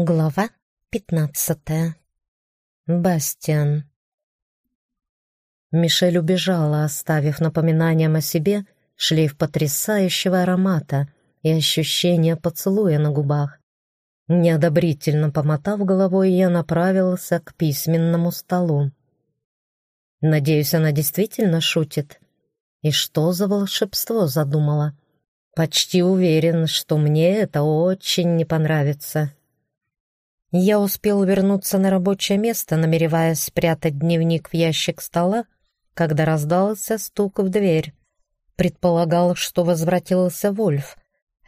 Глава пятнадцатая. Бастиан. Мишель убежала, оставив напоминанием о себе шлейф потрясающего аромата и ощущение поцелуя на губах. Неодобрительно помотав головой, я направился к письменному столу. Надеюсь, она действительно шутит. И что за волшебство задумала? Почти уверен, что мне это очень не понравится. Я успел вернуться на рабочее место, намереваясь спрятать дневник в ящик стола, когда раздался стук в дверь. Предполагал, что возвратился Вольф,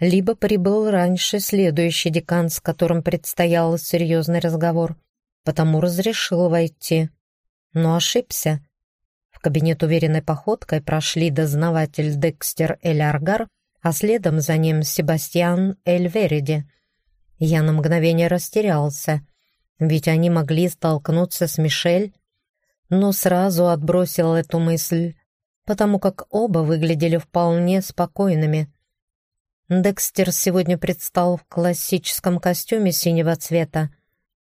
либо прибыл раньше следующий декан, с которым предстоял серьезный разговор, потому разрешил войти. Но ошибся. В кабинет уверенной походкой прошли дознаватель Декстер Эль Аргар, а следом за ним Себастьян Эль Вериди — я на мгновение растерялся, ведь они могли столкнуться с Мишель, но сразу отбросил эту мысль, потому как оба выглядели вполне спокойными. Декстер сегодня предстал в классическом костюме синего цвета.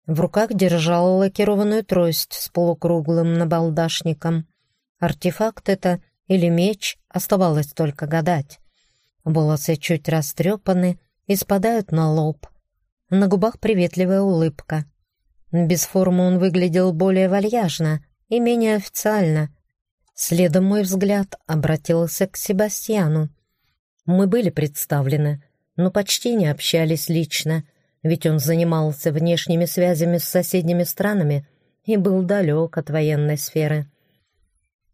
В руках держал лакированную трость с полукруглым набалдашником. Артефакт это или меч, оставалось только гадать. Волосы чуть растрепаны и спадают на лоб — на губах приветливая улыбка. Без формы он выглядел более вальяжно и менее официально. Следом мой взгляд обратился к Себастьяну. Мы были представлены, но почти не общались лично, ведь он занимался внешними связями с соседними странами и был далек от военной сферы.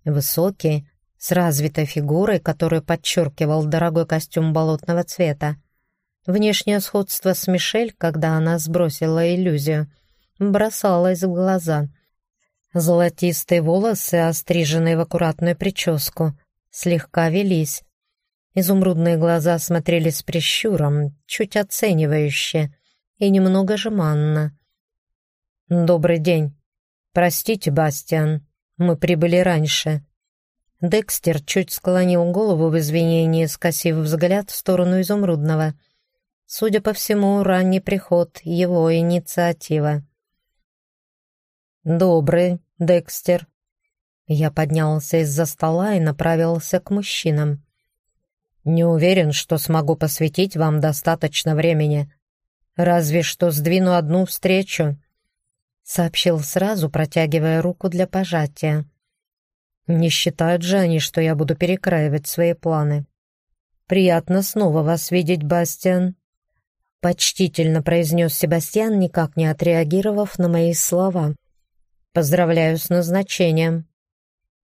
Высокий, с развитой фигурой, которую подчеркивал дорогой костюм болотного цвета, Внешнее сходство с Мишель, когда она сбросила иллюзию, бросалось в глаза. Золотистые волосы, остриженные в аккуратную прическу, слегка велись. Изумрудные глаза смотрели с прищуром, чуть оценивающе и немного жеманно. «Добрый день. Простите, Бастиан, мы прибыли раньше». Декстер чуть склонил голову в извинении, скосив взгляд в сторону изумрудного — Судя по всему, ранний приход — его инициатива. «Добрый, Декстер». Я поднялся из-за стола и направился к мужчинам. «Не уверен, что смогу посвятить вам достаточно времени. Разве что сдвину одну встречу», — сообщил сразу, протягивая руку для пожатия. «Не считают же они, что я буду перекраивать свои планы. Приятно снова вас видеть, Бастиан». Почтительно произнес Себастьян, никак не отреагировав на мои слова. «Поздравляю с назначением».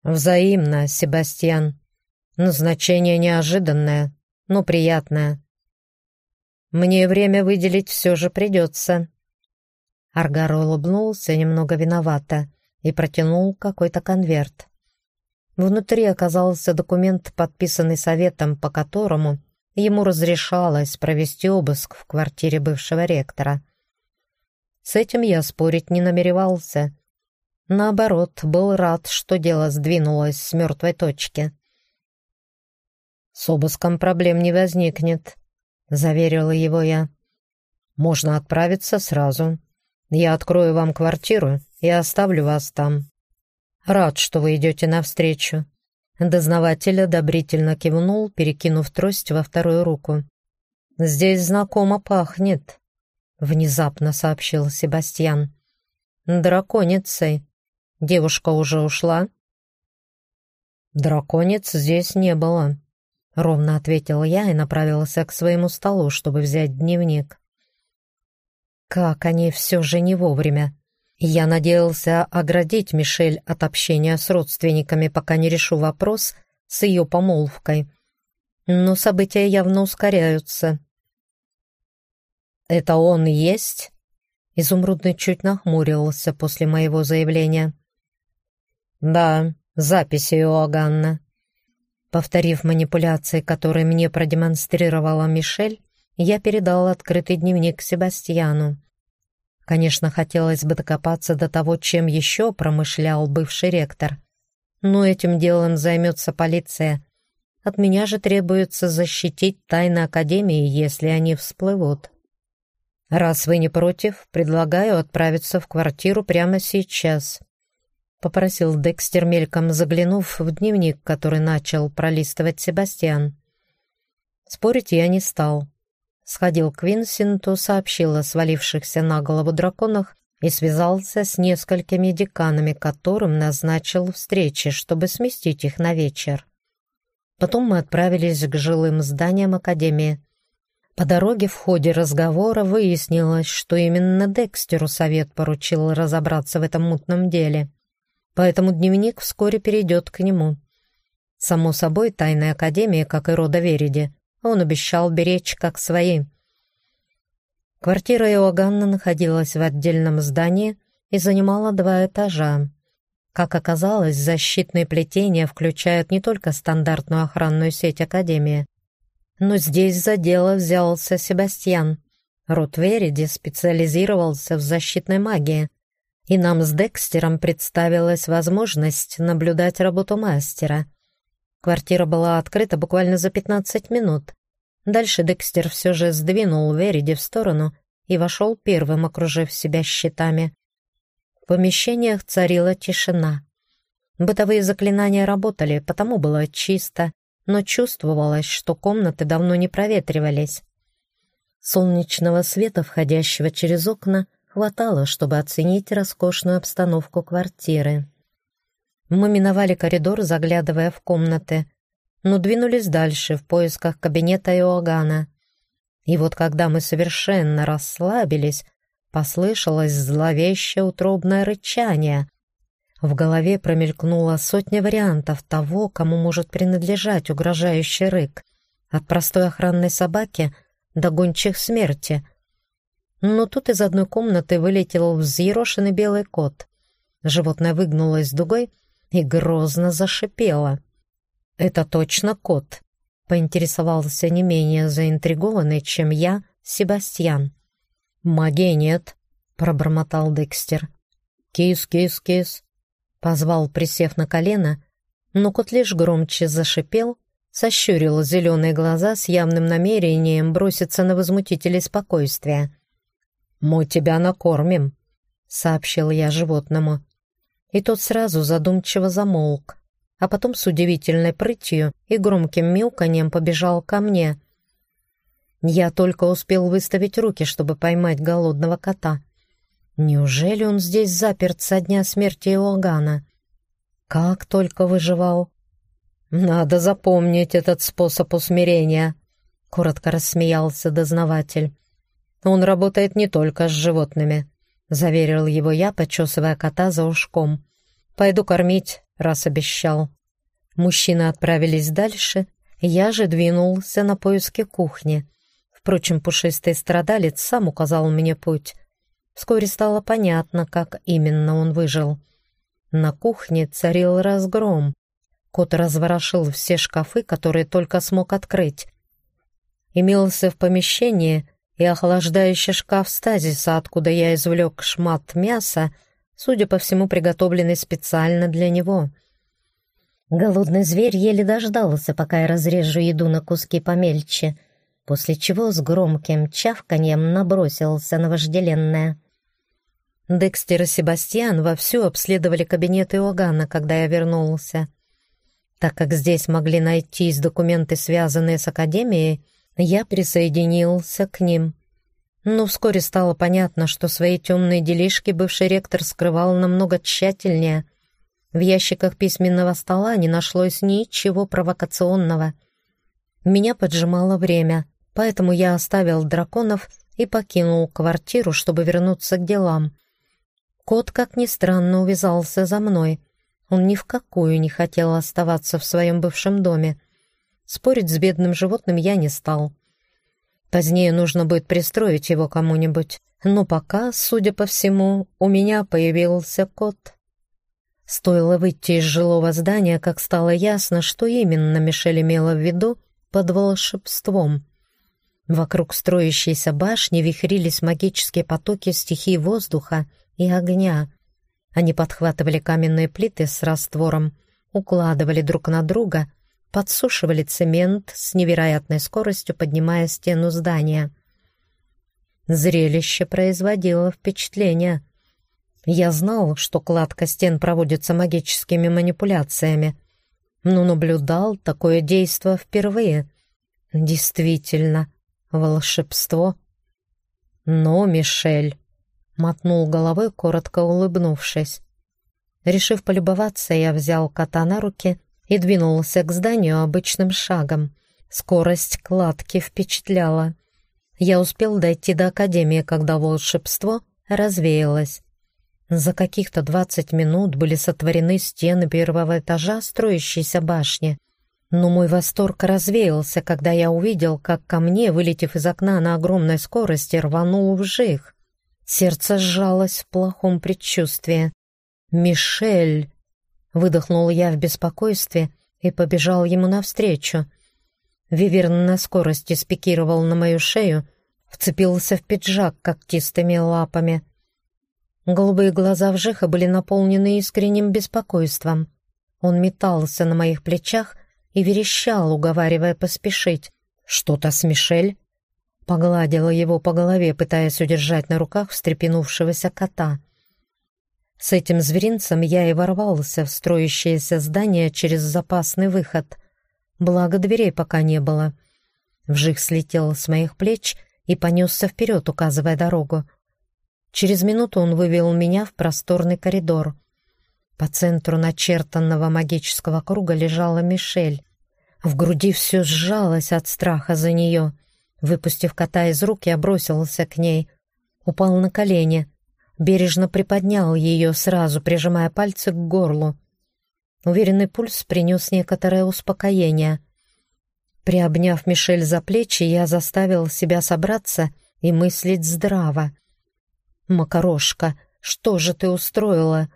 «Взаимно, Себастьян. Назначение неожиданное, но приятное. Мне время выделить все же придется». Аргар улыбнулся немного виновато и протянул какой-то конверт. Внутри оказался документ, подписанный советом, по которому ему разрешалось провести обыск в квартире бывшего ректора. С этим я спорить не намеревался. Наоборот, был рад, что дело сдвинулось с мертвой точки. «С обыском проблем не возникнет», — заверила его я. «Можно отправиться сразу. Я открою вам квартиру и оставлю вас там. Рад, что вы идете навстречу. Дознаватель одобрительно кивнул, перекинув трость во вторую руку. «Здесь знакомо пахнет», — внезапно сообщил Себастьян. «Драконицей. Девушка уже ушла?» «Драконец здесь не было», — ровно ответил я и направился к своему столу, чтобы взять дневник. «Как они все же не вовремя!» Я надеялся оградить Мишель от общения с родственниками, пока не решу вопрос с ее помолвкой. Но события явно ускоряются. «Это он есть?» Изумрудный чуть нахмурился после моего заявления. «Да, записи Иоганна». Повторив манипуляции, которые мне продемонстрировала Мишель, я передал открытый дневник Себастьяну. Конечно, хотелось бы докопаться до того, чем еще промышлял бывший ректор. Но этим делом займется полиция. От меня же требуется защитить тайны Академии, если они всплывут. «Раз вы не против, предлагаю отправиться в квартиру прямо сейчас», — попросил Декстер мельком, заглянув в дневник, который начал пролистывать Себастьян. Спорить я не стал. Сходил к Винсенту, сообщил о свалившихся на голову драконах и связался с несколькими деканами, которым назначил встречи, чтобы сместить их на вечер. Потом мы отправились к жилым зданиям Академии. По дороге в ходе разговора выяснилось, что именно Декстеру совет поручил разобраться в этом мутном деле. Поэтому дневник вскоре перейдет к нему. Само собой, тайная академия, как и рода Вериди, он обещал беречь как свои. Квартира Иоганна находилась в отдельном здании и занимала два этажа. Как оказалось, защитные плетения включают не только стандартную охранную сеть Академии, но здесь за дело взялся Себастьян. Рот Вериди специализировался в защитной магии, и нам с Декстером представилась возможность наблюдать работу мастера. Квартира была открыта буквально за 15 минут. Дальше Декстер все же сдвинул Вериди в сторону и вошел первым, окружив себя щитами. В помещениях царила тишина. Бытовые заклинания работали, потому было чисто, но чувствовалось, что комнаты давно не проветривались. Солнечного света, входящего через окна, хватало, чтобы оценить роскошную обстановку квартиры. Мы миновали коридор, заглядывая в комнаты, но двинулись дальше в поисках кабинета Иоганна. И вот когда мы совершенно расслабились, послышалось зловещее утробное рычание, в голове промелькнула сотня вариантов того, кому может принадлежать угрожающий рык. От простой охранной собаки до гончих смерти. Но тут из одной комнаты вылетел взъерошенный белый кот. Животное выгнулось дугой и грозно зашипело. «Это точно кот», — поинтересовался не менее заинтригованный, чем я, Себастьян. «Магии нет», — пробормотал Декстер. «Кис, кис, кис», Позвал, присев на колено, но кот лишь громче зашипел, сощурил зеленые глаза с явным намерением броситься на возмутителей спокойствия. «Мы тебя накормим», — сообщил я животному. И тот сразу задумчиво замолк, а потом с удивительной прытью и громким мяуканьем побежал ко мне. Я только успел выставить руки, чтобы поймать голодного кота. Неужели он здесь заперт со дня смерти Иоганна? Как только выживал. Надо запомнить этот способ усмирения, коротко рассмеялся дознаватель. Он работает не только с животными, заверил его я, почесывая кота за ушком. Пойду кормить, раз обещал. Мужчины отправились дальше, я же двинулся на поиски кухни. Впрочем, пушистый страдалец сам указал мне путь. Вскоре стало понятно, как именно он выжил. На кухне царил разгром. Кот разворошил все шкафы, которые только смог открыть. Имелся в помещении и охлаждающий шкаф стазиса, откуда я извлек шмат мяса, судя по всему, приготовленный специально для него. Голодный зверь еле дождался, пока я разрежу еду на куски помельче, после чего с громким чавканьем набросился на вожделенное. Декстер и Себастьян вовсю обследовали кабинет Иоганна, когда я вернулся. Так как здесь могли найтись документы, связанные с Академией, я присоединился к ним. Но вскоре стало понятно, что свои темные делишки бывший ректор скрывал намного тщательнее. В ящиках письменного стола не нашлось ничего провокационного. Меня поджимало время, поэтому я оставил драконов и покинул квартиру, чтобы вернуться к делам. Кот, как ни странно, увязался за мной. Он ни в какую не хотел оставаться в своем бывшем доме. Спорить с бедным животным я не стал. Позднее нужно будет пристроить его кому-нибудь. Но пока, судя по всему, у меня появился кот. Стоило выйти из жилого здания, как стало ясно, что именно Мишель имела в виду под волшебством. Вокруг строящейся башни вихрились магические потоки стихии воздуха — и огня. Они подхватывали каменные плиты с раствором, укладывали друг на друга, подсушивали цемент с невероятной скоростью, поднимая стену здания. Зрелище производило впечатление. Я знал, что кладка стен проводится магическими манипуляциями, но наблюдал такое действо впервые. Действительно, волшебство. Но, Мишель, мотнул головой, коротко улыбнувшись. Решив полюбоваться, я взял кота на руки и двинулся к зданию обычным шагом. Скорость кладки впечатляла. Я успел дойти до академии, когда волшебство развеялось. За каких-то двадцать минут были сотворены стены первого этажа строящейся башни. Но мой восторг развеялся, когда я увидел, как ко мне, вылетев из окна на огромной скорости, рванул вжих. Сердце сжалось в плохом предчувствии. «Мишель!» — выдохнул я в беспокойстве и побежал ему навстречу. Виверн на скорости спикировал на мою шею, вцепился в пиджак когтистыми лапами — Голубые глаза Вжиха были наполнены искренним беспокойством. Он метался на моих плечах и верещал, уговаривая поспешить. «Что-то с Мишель?» Погладила его по голове, пытаясь удержать на руках встрепенувшегося кота. С этим зверинцем я и ворвался в строящееся здание через запасный выход. Благо дверей пока не было. Вжих слетел с моих плеч и понесся вперед, указывая дорогу. Через минуту он вывел меня в просторный коридор. По центру начертанного магического круга лежала Мишель. В груди все сжалось от страха за нее. Выпустив кота из рук, я бросился к ней. Упал на колени. Бережно приподнял ее, сразу прижимая пальцы к горлу. Уверенный пульс принес некоторое успокоение. Приобняв Мишель за плечи, я заставил себя собраться и мыслить здраво. «Макарошка, что же ты устроила?»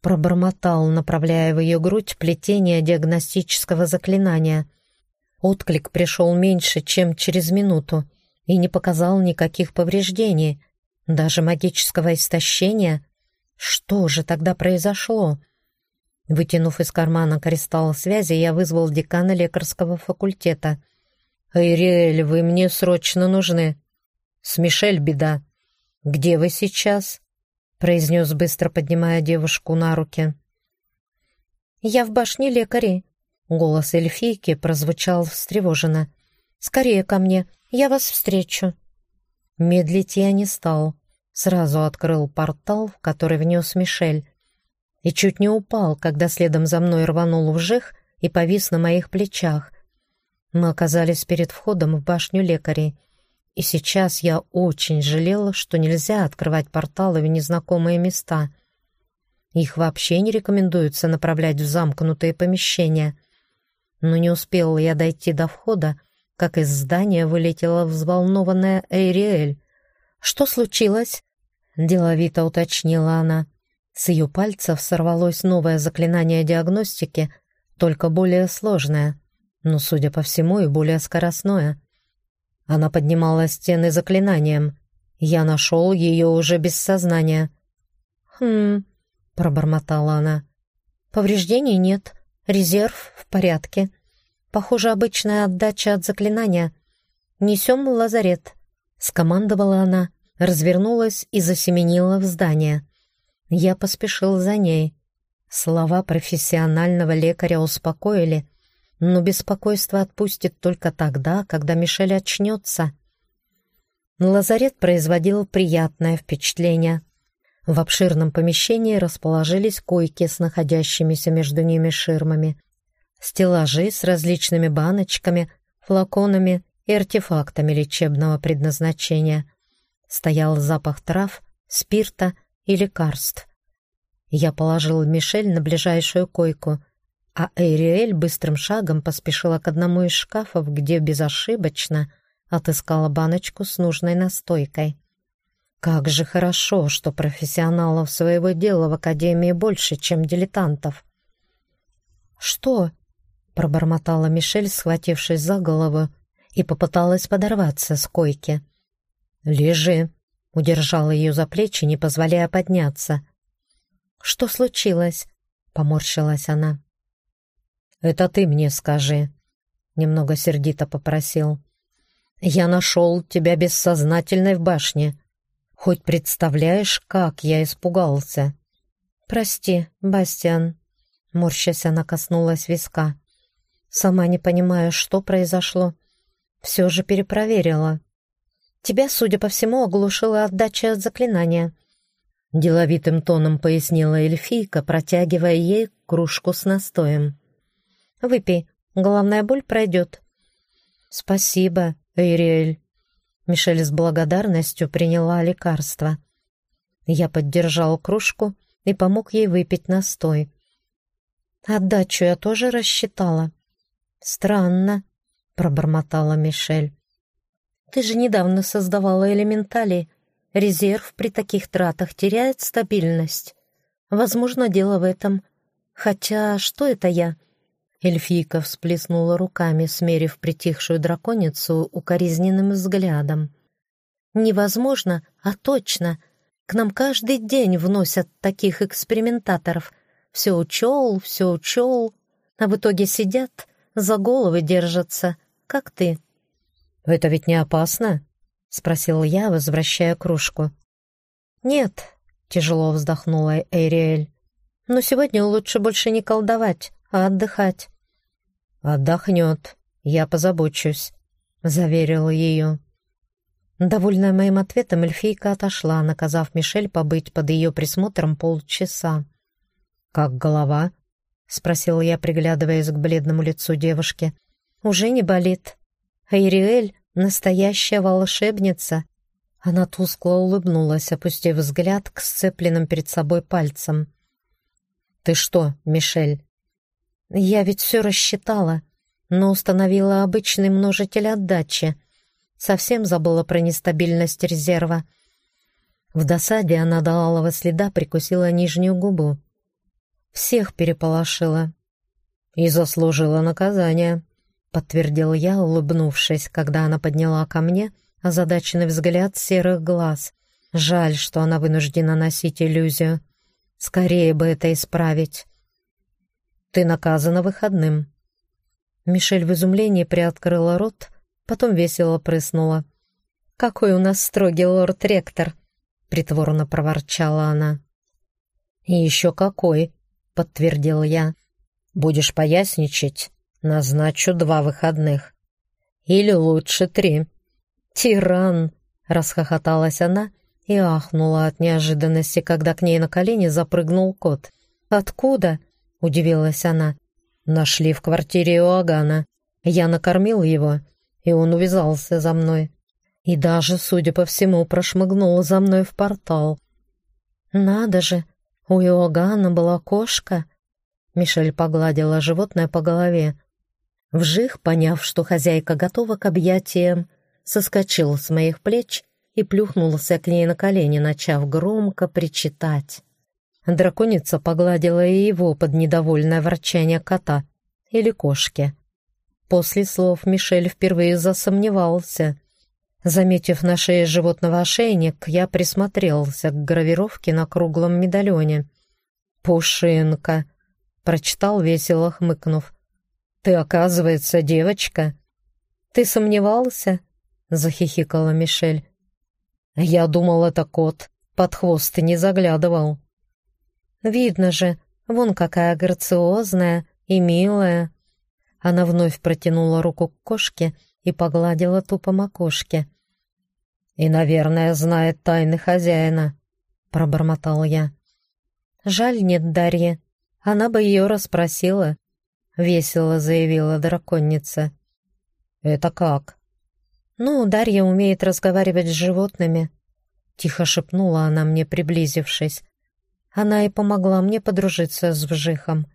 Пробормотал, направляя в ее грудь плетение диагностического заклинания. Отклик пришел меньше, чем через минуту, и не показал никаких повреждений, даже магического истощения. Что же тогда произошло? Вытянув из кармана кристалл связи, я вызвал декана лекарского факультета. «Эйриэль, вы мне срочно нужны. С Мишель беда. «Где вы сейчас?» — произнес быстро, поднимая девушку на руки. «Я в башне лекарей». Голос эльфийки прозвучал встревоженно. «Скорее ко мне, я вас встречу». Медлить я не стал. Сразу открыл портал, в который внес Мишель. И чуть не упал, когда следом за мной рванул вжих и повис на моих плечах. Мы оказались перед входом в башню лекарей — и сейчас я очень жалела, что нельзя открывать порталы в незнакомые места. Их вообще не рекомендуется направлять в замкнутые помещения. Но не успела я дойти до входа, как из здания вылетела взволнованная Эйриэль. «Что случилось?» — деловито уточнила она. С ее пальцев сорвалось новое заклинание диагностики, только более сложное, но, судя по всему, и более скоростное — она поднимала стены заклинанием. Я нашел ее уже без сознания. «Хм...» — пробормотала она. «Повреждений нет. Резерв в порядке. Похоже, обычная отдача от заклинания. Несем лазарет», — скомандовала она, развернулась и засеменила в здание. Я поспешил за ней. Слова профессионального лекаря успокоили, но беспокойство отпустит только тогда, когда Мишель очнется. Лазарет производил приятное впечатление. В обширном помещении расположились койки с находящимися между ними ширмами, стеллажи с различными баночками, флаконами и артефактами лечебного предназначения. Стоял запах трав, спирта и лекарств. Я положил Мишель на ближайшую койку — а Эйриэль быстрым шагом поспешила к одному из шкафов, где безошибочно отыскала баночку с нужной настойкой. Как же хорошо, что профессионалов своего дела в Академии больше, чем дилетантов. «Что?» — пробормотала Мишель, схватившись за голову, и попыталась подорваться с койки. «Лежи», — удержала ее за плечи, не позволяя подняться. «Что случилось?» — поморщилась она. «Это ты мне скажи», — немного сердито попросил. Я нашел тебя бессознательной в башне. Хоть представляешь, как я испугался?» «Прости, Бастиан», — морщась она коснулась виска. «Сама не понимаю, что произошло. Все же перепроверила. Тебя, судя по всему, оглушила отдача от заклинания». Деловитым тоном пояснила эльфийка, протягивая ей кружку с настоем. «Выпей, головная боль пройдет». «Спасибо, Эйриэль». Мишель с благодарностью приняла лекарство. Я поддержал кружку и помог ей выпить настой. «Отдачу я тоже рассчитала». «Странно», — пробормотала Мишель. «Ты же недавно создавала элементали. Резерв при таких тратах теряет стабильность. Возможно, дело в этом. Хотя, что это я?» Эльфийка всплеснула руками, смерив притихшую драконицу укоризненным взглядом. «Невозможно, а точно. К нам каждый день вносят таких экспериментаторов. Все учел, все учел, а в итоге сидят, за головы держатся, как ты». «Это ведь не опасно?» — спросил я, возвращая кружку. «Нет», — тяжело вздохнула Эриэль. «Но сегодня лучше больше не колдовать, а отдыхать. «Отдохнет, я позабочусь», — заверил ее. Довольная моим ответом, эльфийка отошла, наказав Мишель побыть под ее присмотром полчаса. «Как голова?» — спросил я, приглядываясь к бледному лицу девушки. «Уже не болит. Айриэль — настоящая волшебница». Она тускло улыбнулась, опустив взгляд к сцепленным перед собой пальцам. «Ты что, Мишель, я ведь все рассчитала, но установила обычный множитель отдачи. Совсем забыла про нестабильность резерва. В досаде она до алого следа прикусила нижнюю губу. Всех переполошила. И заслужила наказание, подтвердил я, улыбнувшись, когда она подняла ко мне озадаченный взгляд серых глаз. Жаль, что она вынуждена носить иллюзию. Скорее бы это исправить. Ты наказана выходным». Мишель в изумлении приоткрыла рот, потом весело прыснула. «Какой у нас строгий лорд-ректор!» — притворно проворчала она. «И еще какой!» — подтвердил я. «Будешь поясничать? Назначу два выходных. Или лучше три». «Тиран!» — расхохоталась она и ахнула от неожиданности, когда к ней на колени запрыгнул кот. «Откуда?» — удивилась она. «Нашли в квартире Иоганна. Я накормил его, и он увязался за мной. И даже, судя по всему, прошмыгнул за мной в портал». «Надо же, у Иоганна была кошка». Мишель погладила животное по голове. Вжих, поняв, что хозяйка готова к объятиям, соскочил с моих плеч и плюхнулся к ней на колени, начав громко причитать. Драконица погладила и его под недовольное ворчание кота или кошки. После слов Мишель впервые засомневался. Заметив на шее животного ошейник, я присмотрелся к гравировке на круглом медальоне. «Пушинка», — прочитал весело, хмыкнув. «Ты, оказывается, девочка». «Ты сомневался?» — захихикала Мишель. «Я думал, это кот. Под хвост не заглядывал». Видно же, вон какая грациозная и милая. Она вновь протянула руку к кошке и погладила ту по макушке. «И, наверное, знает тайны хозяина», — пробормотал я. «Жаль, нет Дарьи. Она бы ее расспросила», — весело заявила драконница. «Это как?» «Ну, Дарья умеет разговаривать с животными», — тихо шепнула она мне, приблизившись. Она и помогла мне подружиться с Вжихом.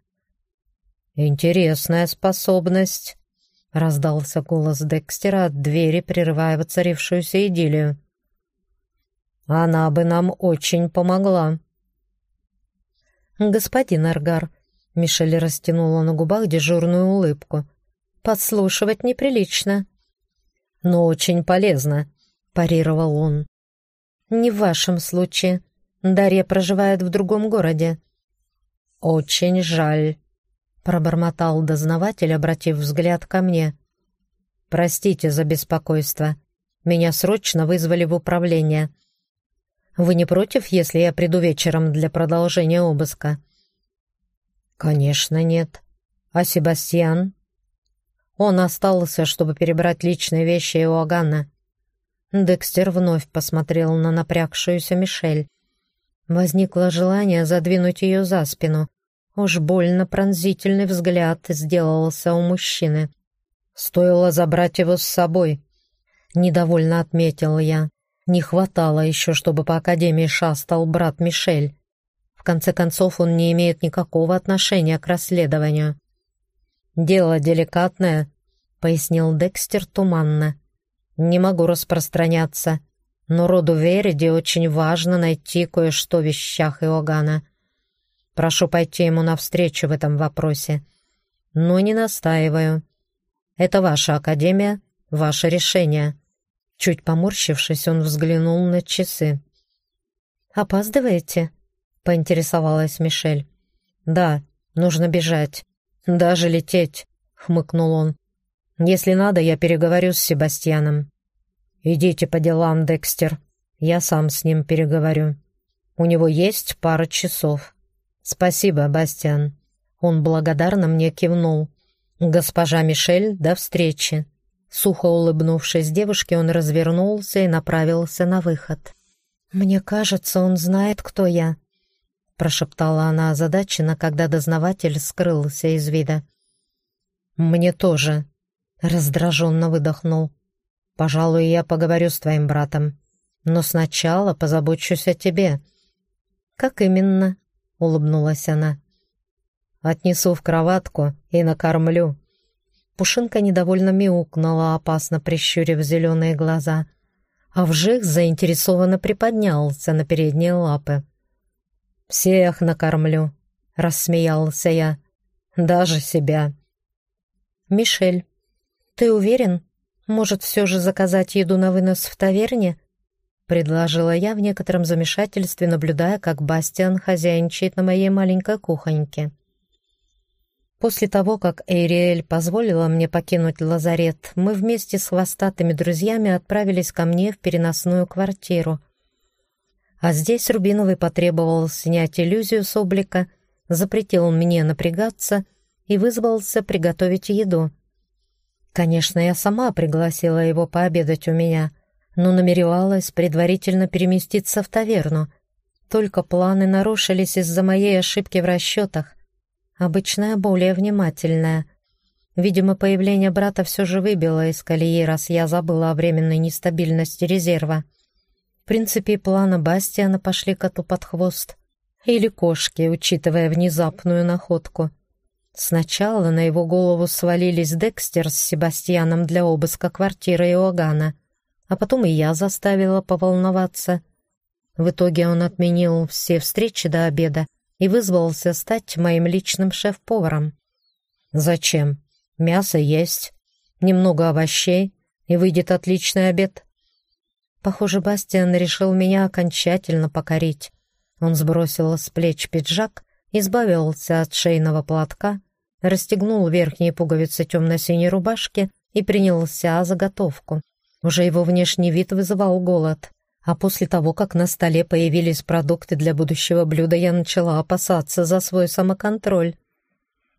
«Интересная способность», — раздался голос Декстера от двери, прерывая воцарившуюся идиллию. «Она бы нам очень помогла». «Господин Аргар», — Мишель растянула на губах дежурную улыбку, — «подслушивать неприлично». «Но очень полезно», — парировал он. «Не в вашем случае», Дарья проживает в другом городе». «Очень жаль», — пробормотал дознаватель, обратив взгляд ко мне. «Простите за беспокойство. Меня срочно вызвали в управление. Вы не против, если я приду вечером для продолжения обыска?» «Конечно нет. А Себастьян?» Он остался, чтобы перебрать личные вещи Иоганна. Декстер вновь посмотрел на напрягшуюся Мишель. Возникло желание задвинуть ее за спину. Уж больно пронзительный взгляд сделался у мужчины. Стоило забрать его с собой. Недовольно отметил я. Не хватало еще, чтобы по Академии шастал брат Мишель. В конце концов, он не имеет никакого отношения к расследованию. «Дело деликатное», — пояснил Декстер туманно. «Не могу распространяться, но роду Вериди очень важно найти кое-что в вещах Иоганна. Прошу пойти ему навстречу в этом вопросе, но не настаиваю. Это ваша академия, ваше решение». Чуть поморщившись, он взглянул на часы. «Опаздываете?» — поинтересовалась Мишель. «Да, нужно бежать. «Даже лететь», — хмыкнул он. «Если надо, я переговорю с Себастьяном». «Идите по делам, Декстер. Я сам с ним переговорю. У него есть пара часов». «Спасибо, Бастиан». Он благодарно мне кивнул. «Госпожа Мишель, до встречи». Сухо улыбнувшись девушке, он развернулся и направился на выход. «Мне кажется, он знает, кто я», прошептала она озадаченно, когда дознаватель скрылся из вида. «Мне тоже», — раздраженно выдохнул. «Пожалуй, я поговорю с твоим братом, но сначала позабочусь о тебе». «Как именно?» — улыбнулась она. «Отнесу в кроватку и накормлю». Пушинка недовольно мяукнула, опасно прищурив зеленые глаза, а вжих заинтересованно приподнялся на передние лапы. «Всех накормлю», — рассмеялся я. «Даже себя». «Мишель, ты уверен? Может, все же заказать еду на вынос в таверне?» Предложила я в некотором замешательстве, наблюдая, как Бастиан хозяйничает на моей маленькой кухоньке. После того, как Эйриэль позволила мне покинуть лазарет, мы вместе с хвостатыми друзьями отправились ко мне в переносную квартиру, а здесь Рубиновый потребовал снять иллюзию с облика, запретил мне напрягаться и вызвался приготовить еду. Конечно, я сама пригласила его пообедать у меня, но намеревалась предварительно переместиться в таверну. Только планы нарушились из-за моей ошибки в расчетах. Обычная более внимательная. Видимо, появление брата все же выбило из колеи, раз я забыла о временной нестабильности резерва принципе, плана Бастиана пошли коту под хвост. Или кошки, учитывая внезапную находку. Сначала на его голову свалились Декстер с Себастьяном для обыска квартиры Иоганна, а потом и я заставила поволноваться. В итоге он отменил все встречи до обеда и вызвался стать моим личным шеф-поваром. «Зачем? Мясо есть, немного овощей, и выйдет отличный обед», Похоже, Бастиан решил меня окончательно покорить. Он сбросил с плеч пиджак, избавился от шейного платка, расстегнул верхние пуговицы темно-синей рубашки и принялся заготовку. Уже его внешний вид вызывал голод. А после того, как на столе появились продукты для будущего блюда, я начала опасаться за свой самоконтроль.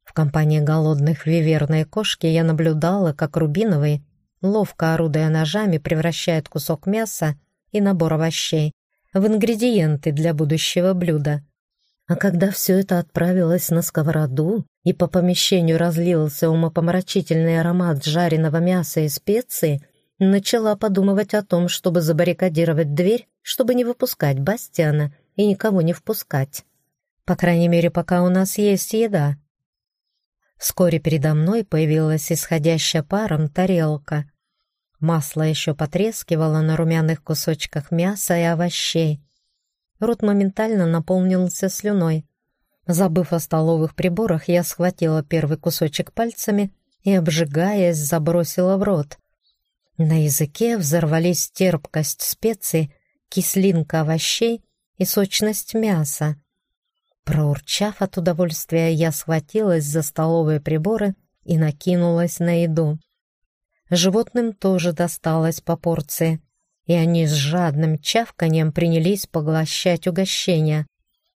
В компании голодных виверной кошки я наблюдала, как Рубиновый ловко орудуя ножами, превращает кусок мяса и набор овощей в ингредиенты для будущего блюда. А когда все это отправилось на сковороду и по помещению разлился умопомрачительный аромат жареного мяса и специй, начала подумывать о том, чтобы забаррикадировать дверь, чтобы не выпускать Бастиана и никого не впускать. По крайней мере, пока у нас есть еда. Вскоре передо мной появилась исходящая паром тарелка. Масло еще потрескивало на румяных кусочках мяса и овощей. Рот моментально наполнился слюной. Забыв о столовых приборах, я схватила первый кусочек пальцами и, обжигаясь, забросила в рот. На языке взорвались терпкость специй, кислинка овощей и сочность мяса. Проурчав от удовольствия, я схватилась за столовые приборы и накинулась на еду. Животным тоже досталось по порции, и они с жадным чавканием принялись поглощать угощения.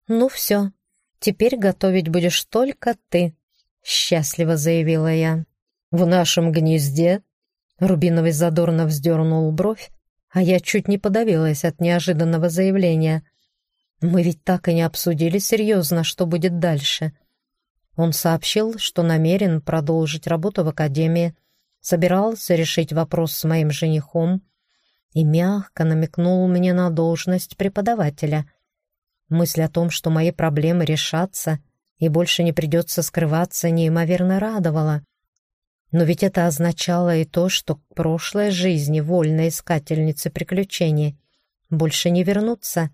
«Ну все, теперь готовить будешь только ты», — счастливо заявила я. «В нашем гнезде?» Рубиновый задорно вздернул бровь, а я чуть не подавилась от неожиданного заявления. Мы ведь так и не обсудили серьезно, что будет дальше. Он сообщил, что намерен продолжить работу в академии, собирался решить вопрос с моим женихом и мягко намекнул мне на должность преподавателя. Мысль о том, что мои проблемы решатся и больше не придется скрываться, неимоверно радовала. Но ведь это означало и то, что к прошлой жизни вольной искательницы приключений больше не вернуться.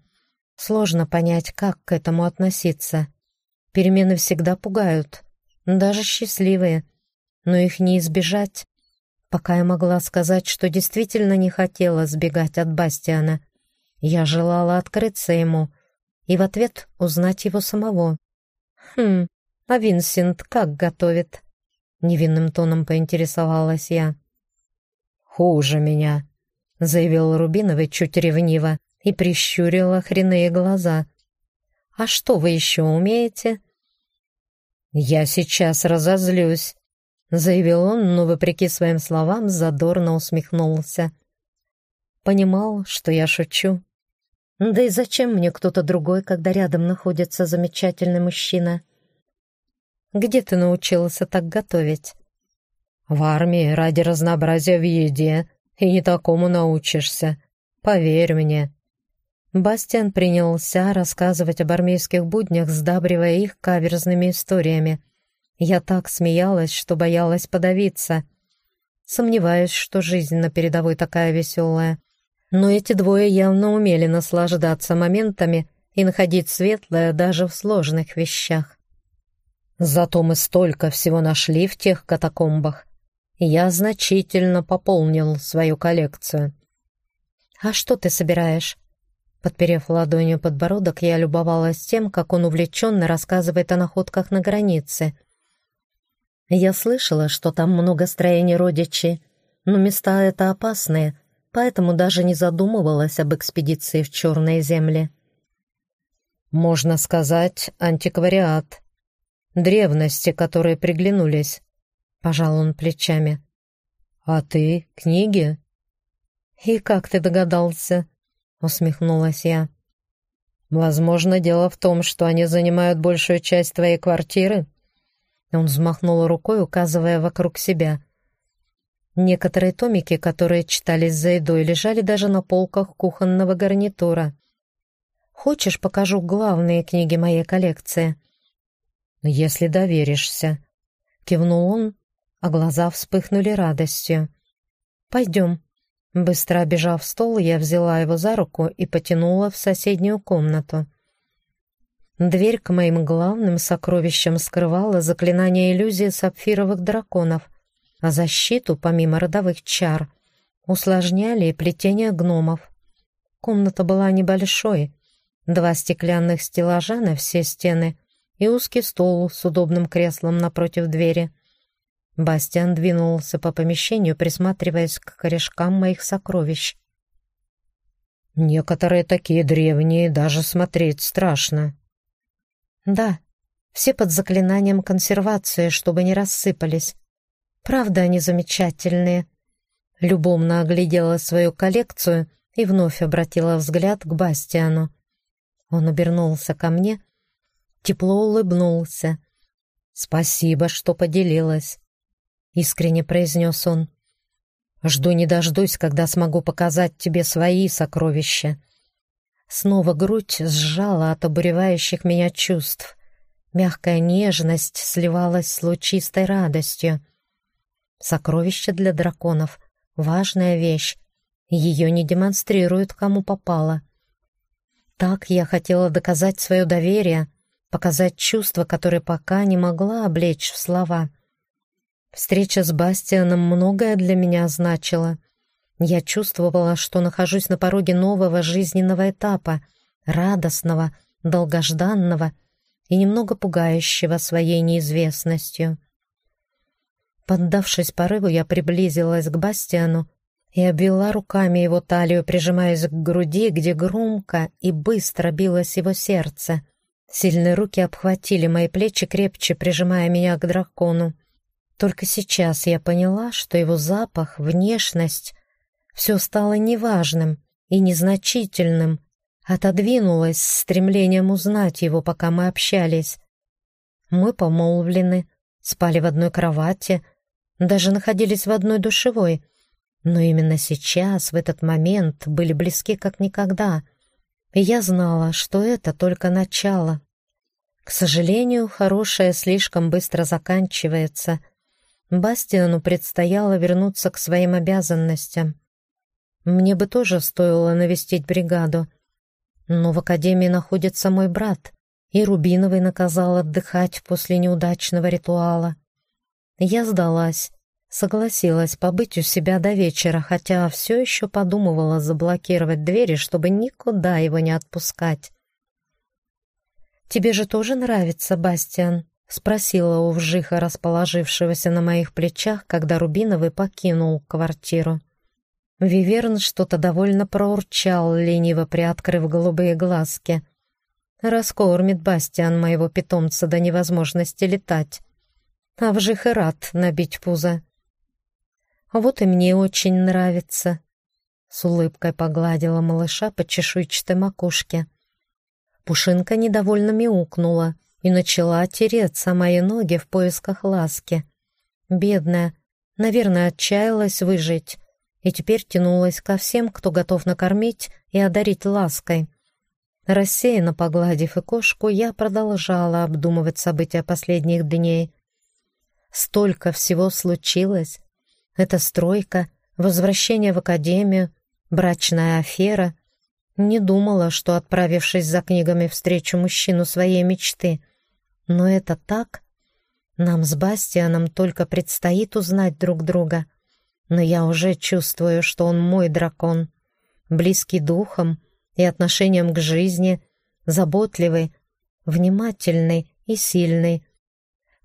Сложно понять, как к этому относиться. Перемены всегда пугают, даже счастливые, но их не избежать. Пока я могла сказать, что действительно не хотела сбегать от Бастиана, я желала открыться ему и в ответ узнать его самого. «Хм, а Винсент как готовит?» Невинным тоном поинтересовалась я. «Хуже меня», — заявил Рубиновый чуть ревниво и прищурил охренные глаза. «А что вы еще умеете?» «Я сейчас разозлюсь», — заявил он, но, вопреки своим словам, задорно усмехнулся. Понимал, что я шучу. «Да и зачем мне кто-то другой, когда рядом находится замечательный мужчина?» Где ты научился так готовить?» «В армии ради разнообразия в еде, и не такому научишься. Поверь мне». Бастиан принялся рассказывать об армейских буднях, сдабривая их каверзными историями. Я так смеялась, что боялась подавиться. Сомневаюсь, что жизнь на передовой такая веселая. Но эти двое явно умели наслаждаться моментами и находить светлое даже в сложных вещах. Зато мы столько всего нашли в тех катакомбах. Я значительно пополнил свою коллекцию. «А что ты собираешь?» Подперев ладонью подбородок, я любовалась тем, как он увлеченно рассказывает о находках на границе. Я слышала, что там много строений родичей, но места это опасные, поэтому даже не задумывалась об экспедиции в черные земли. «Можно сказать, антиквариат», древности, которые приглянулись. Пожал он плечами. А ты книги? И как ты догадался? Усмехнулась я. Возможно, дело в том, что они занимают большую часть твоей квартиры. Он взмахнул рукой, указывая вокруг себя. Некоторые томики, которые читались за едой, лежали даже на полках кухонного гарнитура. «Хочешь, покажу главные книги моей коллекции?» «Если доверишься», — кивнул он, а глаза вспыхнули радостью. «Пойдем». Быстро обежав стол, я взяла его за руку и потянула в соседнюю комнату. Дверь к моим главным сокровищам скрывала заклинание иллюзии сапфировых драконов, а защиту, помимо родовых чар, усложняли плетение гномов. Комната была небольшой, два стеклянных стеллажа на все стены и узкий стол с удобным креслом напротив двери. Бастиан двинулся по помещению, присматриваясь к корешкам моих сокровищ. «Некоторые такие древние, даже смотреть страшно». «Да, все под заклинанием консервации, чтобы не рассыпались. Правда, они замечательные». Любовно оглядела свою коллекцию и вновь обратила взгляд к Бастиану. Он обернулся ко мне тепло улыбнулся. «Спасибо, что поделилась», — искренне произнес он. «Жду не дождусь, когда смогу показать тебе свои сокровища». Снова грудь сжала от обуревающих меня чувств. Мягкая нежность сливалась с лучистой радостью. Сокровище для драконов — важная вещь. Ее не демонстрируют, кому попало. Так я хотела доказать свое доверие, показать чувства, которые пока не могла облечь в слова. Встреча с Бастианом многое для меня значила. Я чувствовала, что нахожусь на пороге нового жизненного этапа, радостного, долгожданного и немного пугающего своей неизвестностью. Поддавшись порыву, я приблизилась к Бастиану и обвела руками его талию, прижимаясь к груди, где громко и быстро билось его сердце. Сильные руки обхватили мои плечи крепче, прижимая меня к дракону. Только сейчас я поняла, что его запах, внешность — все стало неважным и незначительным, отодвинулась с стремлением узнать его, пока мы общались. Мы помолвлены, спали в одной кровати — даже находились в одной душевой, но именно сейчас, в этот момент, были близки как никогда. И я знала, что это только начало. К сожалению, хорошее слишком быстро заканчивается. Бастиану предстояло вернуться к своим обязанностям. Мне бы тоже стоило навестить бригаду. Но в академии находится мой брат, и Рубиновый наказал отдыхать после неудачного ритуала. Я сдалась, согласилась побыть у себя до вечера, хотя все еще подумывала заблокировать двери, чтобы никуда его не отпускать. «Тебе же тоже нравится, Бастиан?» — спросила у вжиха, расположившегося на моих плечах, когда Рубиновый покинул квартиру. Виверн что-то довольно проурчал, лениво приоткрыв голубые глазки. «Раскормит Бастиан моего питомца до невозможности летать» а вжих и рад набить пузо. Вот и мне очень нравится. С улыбкой погладила малыша по чешуйчатой макушке. Пушинка недовольно мяукнула и начала тереться мои ноги в поисках ласки. Бедная, наверное, отчаялась выжить и теперь тянулась ко всем, кто готов накормить и одарить лаской. Рассеянно погладив и кошку, я продолжала обдумывать события последних дней. Столько всего случилось. Это стройка, возвращение в академию, брачная афера. Не думала, что, отправившись за книгами, встречу мужчину своей мечты. Но это так. Нам с Бастианом только предстоит узнать друг друга. Но я уже чувствую, что он мой дракон. Близкий духом и отношением к жизни, заботливый, внимательный и сильный,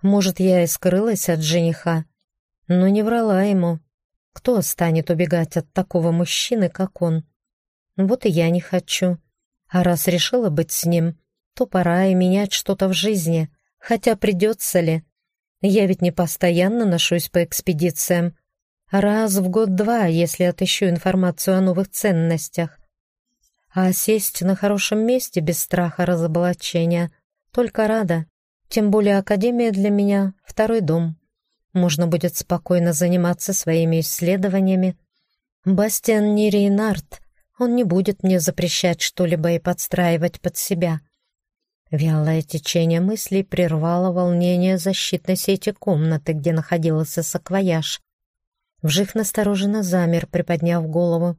может, я и скрылась от жениха, но не врала ему. Кто станет убегать от такого мужчины, как он? Вот и я не хочу. А раз решила быть с ним, то пора и менять что-то в жизни. Хотя придется ли? Я ведь не постоянно ношусь по экспедициям. Раз в год-два, если отыщу информацию о новых ценностях. А сесть на хорошем месте без страха разоблачения только рада. Тем более Академия для меня — второй дом. Можно будет спокойно заниматься своими исследованиями. Бастиан не Рейнард, он не будет мне запрещать что-либо и подстраивать под себя. Вялое течение мыслей прервало волнение защитной сети комнаты, где находился саквояж. Вжих настороженно замер, приподняв голову,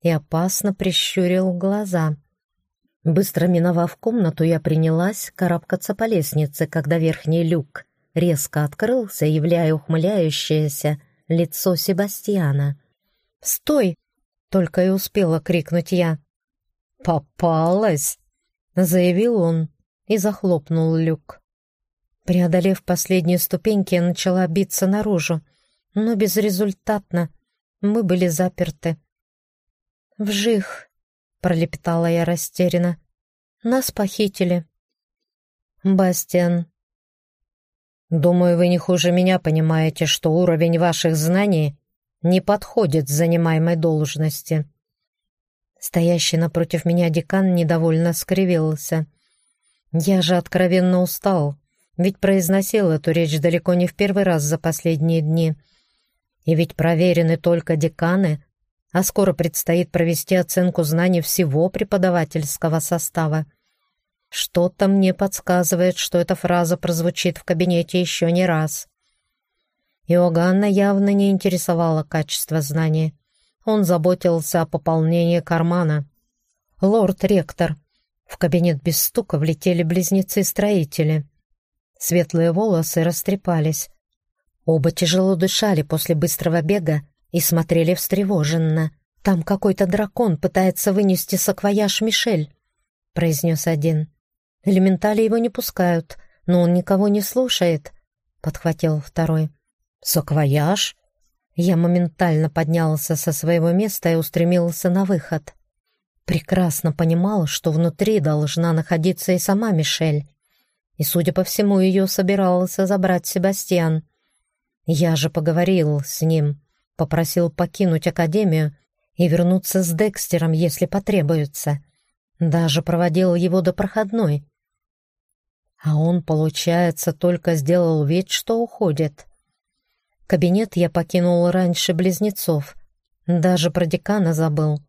и опасно прищурил глаза — Быстро миновав комнату, я принялась карабкаться по лестнице, когда верхний люк резко открылся, являя ухмыляющееся лицо Себастьяна. «Стой!» — только и успела крикнуть я. «Попалась!» — заявил он и захлопнул люк. Преодолев последние ступеньки, начала биться наружу, но безрезультатно. Мы были заперты. «Вжих!» пролепетала я растерянно. Нас похитили. Бастиан. Думаю, вы не хуже меня понимаете, что уровень ваших знаний не подходит занимаемой должности. Стоящий напротив меня декан недовольно скривился. Я же откровенно устал, ведь произносил эту речь далеко не в первый раз за последние дни. И ведь проверены только деканы, а скоро предстоит провести оценку знаний всего преподавательского состава. Что-то мне подсказывает, что эта фраза прозвучит в кабинете еще не раз. Иоганна явно не интересовало качество знаний. Он заботился о пополнении кармана. «Лорд-ректор». В кабинет без стука влетели близнецы-строители. Светлые волосы растрепались. Оба тяжело дышали после быстрого бега и смотрели встревоженно. «Там какой-то дракон пытается вынести саквояж Мишель», — произнес один. «Элементали его не пускают, но он никого не слушает», — подхватил второй. «Саквояж?» Я моментально поднялся со своего места и устремился на выход. Прекрасно понимал, что внутри должна находиться и сама Мишель. И, судя по всему, ее собирался забрать Себастьян. Я же поговорил с ним, попросил покинуть Академию и вернуться с Декстером, если потребуется. Даже проводил его до проходной. А он, получается, только сделал вид, что уходит. Кабинет я покинул раньше близнецов. Даже про декана забыл.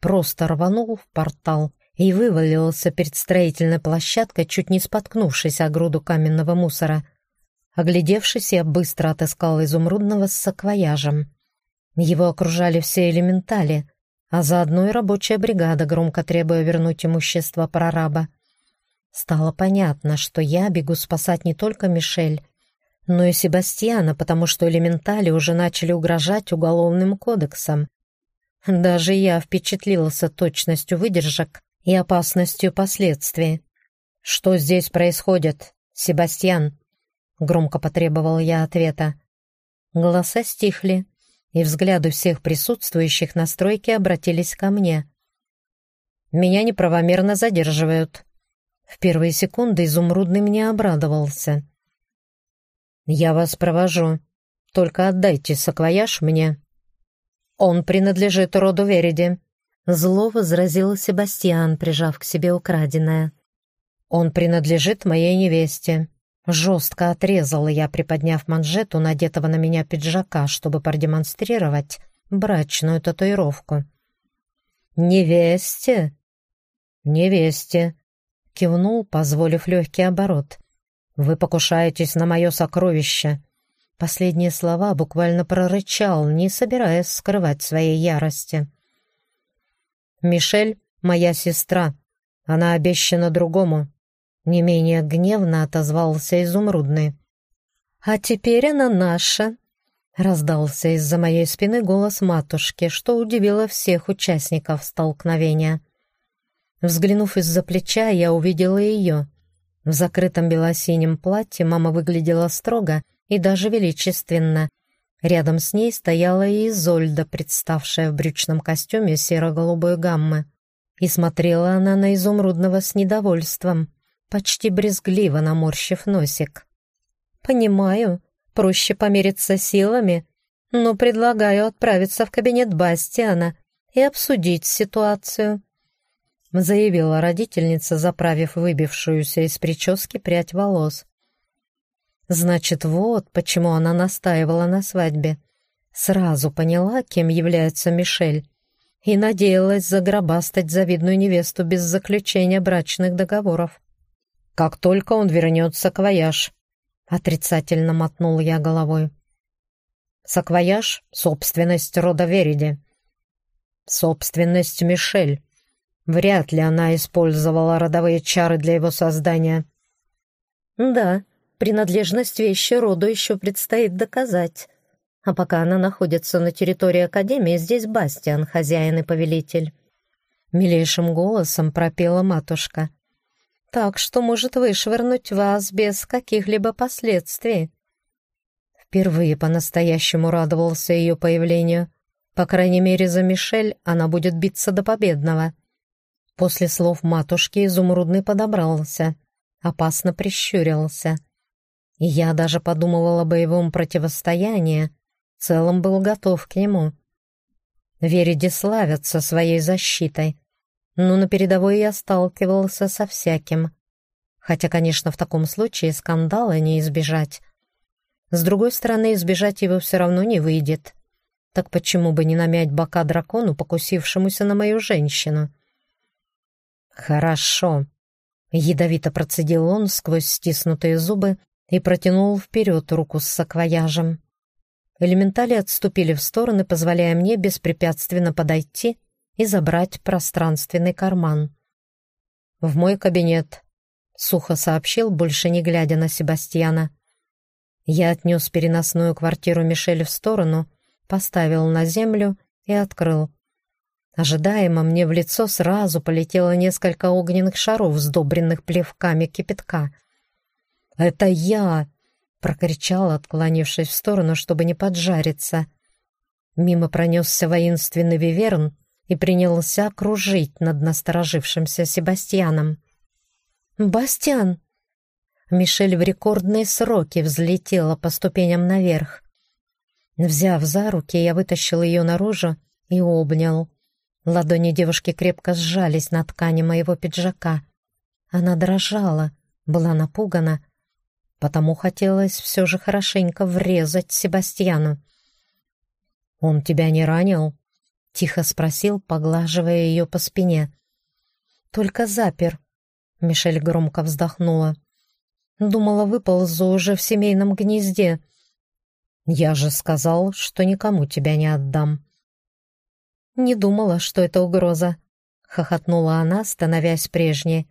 Просто рванул в портал и вывалился перед строительной площадкой, чуть не споткнувшись о груду каменного мусора. Оглядевшись, я быстро отыскал изумрудного с саквояжем. Его окружали все элементали, а заодно и рабочая бригада, громко требуя вернуть имущество прораба. Стало понятно, что я бегу спасать не только Мишель, но и Себастьяна, потому что элементали уже начали угрожать уголовным кодексом. Даже я впечатлился точностью выдержек и опасностью последствий. «Что здесь происходит, Себастьян?» — громко потребовал я ответа. Голоса стихли, и взгляды всех присутствующих на стройке обратились ко мне. «Меня неправомерно задерживают». В первые секунды Изумрудный мне обрадовался. «Я вас провожу. Только отдайте саквояж мне». «Он принадлежит роду Вериди», — зло возразил Себастьян, прижав к себе украденное. «Он принадлежит моей невесте. Жестко отрезала я, приподняв манжету надетого на меня пиджака, чтобы продемонстрировать брачную татуировку. «Невесте?» «Невесте», — кивнул, позволив легкий оборот. «Вы покушаетесь на мое сокровище». Последние слова буквально прорычал, не собираясь скрывать своей ярости. «Мишель — моя сестра. Она обещана другому. Не менее гневно отозвался изумрудный. «А теперь она наша!» Раздался из-за моей спины голос матушки, что удивило всех участников столкновения. Взглянув из-за плеча, я увидела ее. В закрытом белосинем платье мама выглядела строго и даже величественно. Рядом с ней стояла и Изольда, представшая в брючном костюме серо-голубой гаммы. И смотрела она на изумрудного с недовольством почти брезгливо наморщив носик. «Понимаю, проще помериться силами, но предлагаю отправиться в кабинет Бастиана и обсудить ситуацию», заявила родительница, заправив выбившуюся из прически прядь волос. «Значит, вот почему она настаивала на свадьбе. Сразу поняла, кем является Мишель, и надеялась загробастать завидную невесту без заключения брачных договоров как только он вернется к Отрицательно мотнул я головой. Саквояж — собственность рода Вериди. Собственность Мишель. Вряд ли она использовала родовые чары для его создания. Да, принадлежность вещи роду еще предстоит доказать. А пока она находится на территории Академии, здесь Бастиан, хозяин и повелитель. Милейшим голосом пропела матушка так что может вышвырнуть вас без каких-либо последствий. Впервые по-настоящему радовался ее появлению. По крайней мере, за Мишель она будет биться до победного. После слов матушки изумрудный подобрался, опасно прищурился. И я даже подумывала о боевом противостоянии, в целом был готов к нему. Вериди славятся своей защитой, но на передовой я сталкивался со всяким. Хотя, конечно, в таком случае скандала не избежать. С другой стороны, избежать его все равно не выйдет. Так почему бы не намять бока дракону, покусившемуся на мою женщину? «Хорошо», — ядовито процедил он сквозь стиснутые зубы и протянул вперед руку с саквояжем. Элементали отступили в стороны, позволяя мне беспрепятственно подойти и забрать пространственный карман. «В мой кабинет», — сухо сообщил, больше не глядя на Себастьяна. Я отнес переносную квартиру Мишель в сторону, поставил на землю и открыл. Ожидаемо мне в лицо сразу полетело несколько огненных шаров, сдобренных плевками кипятка. «Это я!» прокричал, отклонившись в сторону, чтобы не поджариться. Мимо пронесся воинственный виверн и принялся кружить над насторожившимся Себастьяном. «Бастиан!» Мишель в рекордные сроки взлетела по ступеням наверх. Взяв за руки, я вытащил ее наружу и обнял. Ладони девушки крепко сжались на ткани моего пиджака. Она дрожала, была напугана, потому хотелось все же хорошенько врезать Себастьяну. «Он тебя не ранил?» — тихо спросил, поглаживая ее по спине. «Только запер», — Мишель громко вздохнула. «Думала, выползу уже в семейном гнезде». «Я же сказал, что никому тебя не отдам». «Не думала, что это угроза», — хохотнула она, становясь прежней.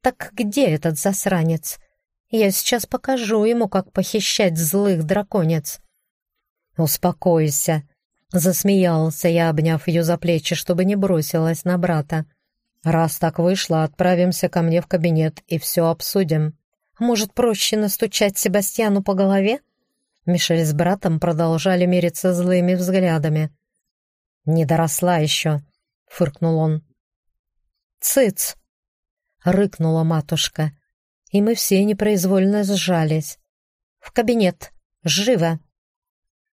«Так где этот засранец? Я сейчас покажу ему, как похищать злых драконец». «Успокойся», — засмеялся я, обняв ее за плечи, чтобы не бросилась на брата. «Раз так вышло, отправимся ко мне в кабинет и все обсудим». «Может, проще настучать Себастьяну по голове?» Мишель с братом продолжали мериться злыми взглядами. «Не доросла еще», — фыркнул он. «Цыц!» — рыкнула матушка, и мы все непроизвольно сжались. «В кабинет! Живо!»